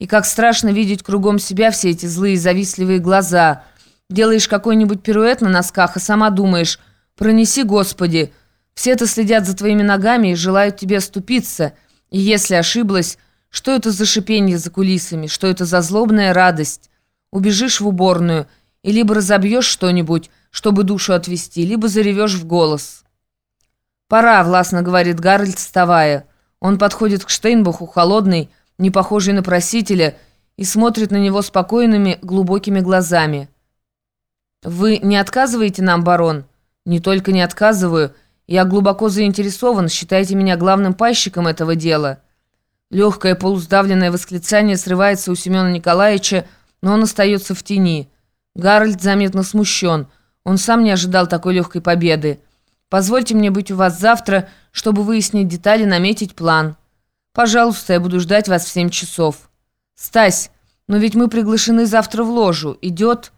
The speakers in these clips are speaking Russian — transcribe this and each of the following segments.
И как страшно видеть кругом себя все эти злые завистливые глаза. Делаешь какой-нибудь пируэт на носках, и сама думаешь, пронеси, Господи. Все-то следят за твоими ногами и желают тебе оступиться. И если ошиблась, что это за шипение за кулисами, что это за злобная радость? Убежишь в уборную, и либо разобьешь что-нибудь, чтобы душу отвести, либо заревешь в голос. «Пора», — властно говорит Гарольд, вставая. Он подходит к Штейнбаху, холодный, не похожий на просителя, и смотрит на него спокойными, глубокими глазами. «Вы не отказываете нам, барон?» «Не только не отказываю. Я глубоко заинтересован. Считайте меня главным пайщиком этого дела». Легкое полуздавленное восклицание срывается у Семена Николаевича, но он остается в тени. Гарольд заметно смущен. Он сам не ожидал такой легкой победы. «Позвольте мне быть у вас завтра, чтобы выяснить детали, наметить план. Пожалуйста, я буду ждать вас в семь часов». «Стась, но ведь мы приглашены завтра в ложу. Идет...»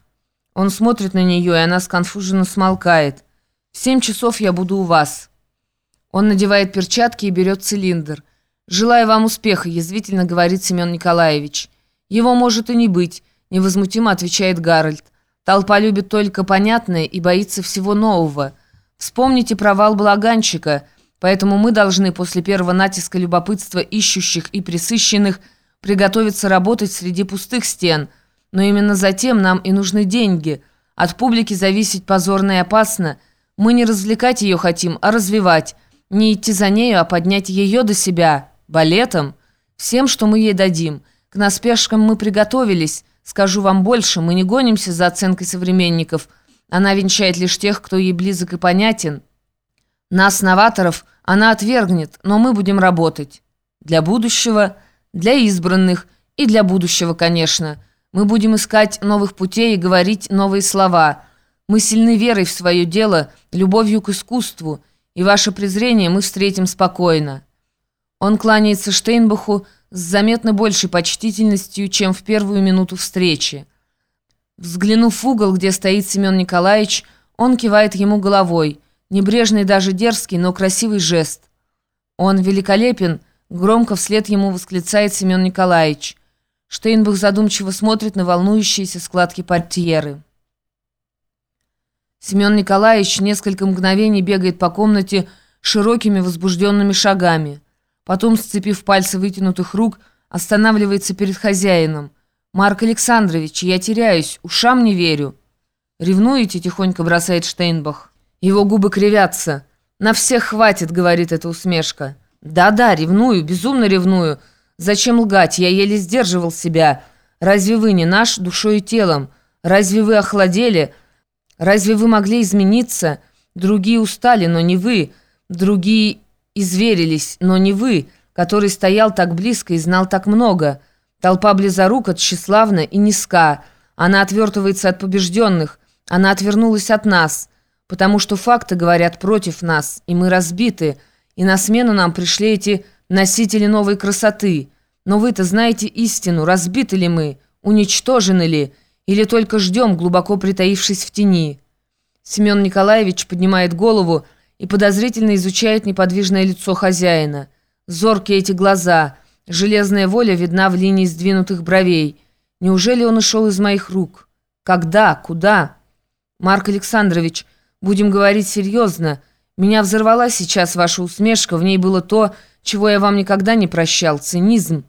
Он смотрит на нее, и она сконфуженно смолкает. «В семь часов я буду у вас». Он надевает перчатки и берет цилиндр. «Желаю вам успеха», — язвительно говорит Семен Николаевич. «Его может и не быть», — невозмутимо отвечает Гарольд. «Толпа любит только понятное и боится всего нового. Вспомните провал Благанчика, поэтому мы должны после первого натиска любопытства ищущих и присыщенных приготовиться работать среди пустых стен. Но именно затем нам и нужны деньги. От публики зависеть позорно и опасно. Мы не развлекать ее хотим, а развивать. Не идти за нею, а поднять ее до себя. Балетом. Всем, что мы ей дадим». К наспешкам мы приготовились. Скажу вам больше, мы не гонимся за оценкой современников. Она венчает лишь тех, кто ей близок и понятен. Нас, новаторов, она отвергнет, но мы будем работать. Для будущего, для избранных и для будущего, конечно. Мы будем искать новых путей и говорить новые слова. Мы сильны верой в свое дело, любовью к искусству, и ваше презрение мы встретим спокойно». Он кланяется Штейнбаху, с заметно большей почтительностью, чем в первую минуту встречи. Взглянув в угол, где стоит Семен Николаевич, он кивает ему головой, небрежный даже дерзкий, но красивый жест. Он великолепен, громко вслед ему восклицает Семен Николаевич. Штейнбах задумчиво смотрит на волнующиеся складки портьеры. Семен Николаевич несколько мгновений бегает по комнате широкими возбужденными шагами. Потом, сцепив пальцы вытянутых рук, останавливается перед хозяином. «Марк Александрович, я теряюсь, ушам не верю». «Ревнуете?» – тихонько бросает Штейнбах. Его губы кривятся. «На всех хватит», – говорит эта усмешка. «Да-да, ревную, безумно ревную. Зачем лгать? Я еле сдерживал себя. Разве вы не наш душой и телом? Разве вы охладели? Разве вы могли измениться? Другие устали, но не вы. Другие изверились, но не вы, который стоял так близко и знал так много. Толпа близорука тщеславна и низка. Она отвертывается от побежденных. Она отвернулась от нас, потому что факты говорят против нас, и мы разбиты, и на смену нам пришли эти носители новой красоты. Но вы-то знаете истину, разбиты ли мы, уничтожены ли, или только ждем, глубоко притаившись в тени. Семен Николаевич поднимает голову и подозрительно изучает неподвижное лицо хозяина. Зоркие эти глаза, железная воля видна в линии сдвинутых бровей. Неужели он ушел из моих рук? Когда? Куда? Марк Александрович, будем говорить серьезно. Меня взорвала сейчас ваша усмешка, в ней было то, чего я вам никогда не прощал, цинизм.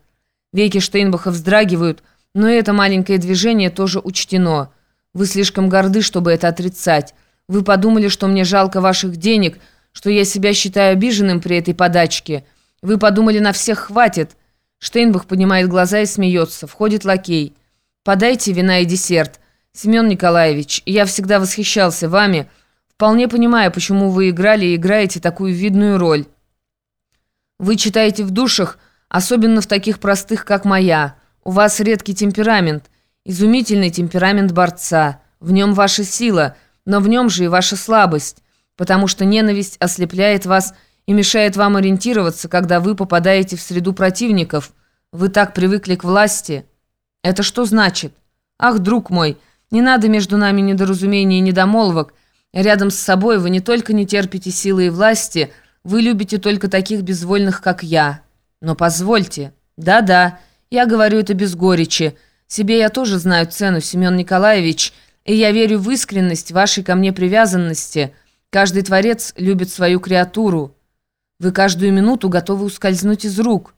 Веки Штейнбаха вздрагивают, но это маленькое движение тоже учтено. Вы слишком горды, чтобы это отрицать. Вы подумали, что мне жалко ваших денег, что я себя считаю обиженным при этой подачке. Вы подумали, на всех хватит». Штейнбах поднимает глаза и смеется. Входит лакей. «Подайте вина и десерт. Семен Николаевич, я всегда восхищался вами. Вполне понимаю, почему вы играли и играете такую видную роль. Вы читаете в душах, особенно в таких простых, как моя. У вас редкий темперамент, изумительный темперамент борца. В нем ваша сила» но в нем же и ваша слабость, потому что ненависть ослепляет вас и мешает вам ориентироваться, когда вы попадаете в среду противников. Вы так привыкли к власти. Это что значит? Ах, друг мой, не надо между нами недоразумений и недомолвок. Рядом с собой вы не только не терпите силы и власти, вы любите только таких безвольных, как я. Но позвольте. Да-да, Я говорю это без горечи. Себе я тоже знаю цену, Семен Николаевич, и я верю в искренность вашей ко мне привязанности. Каждый творец любит свою креатуру. Вы каждую минуту готовы ускользнуть из рук».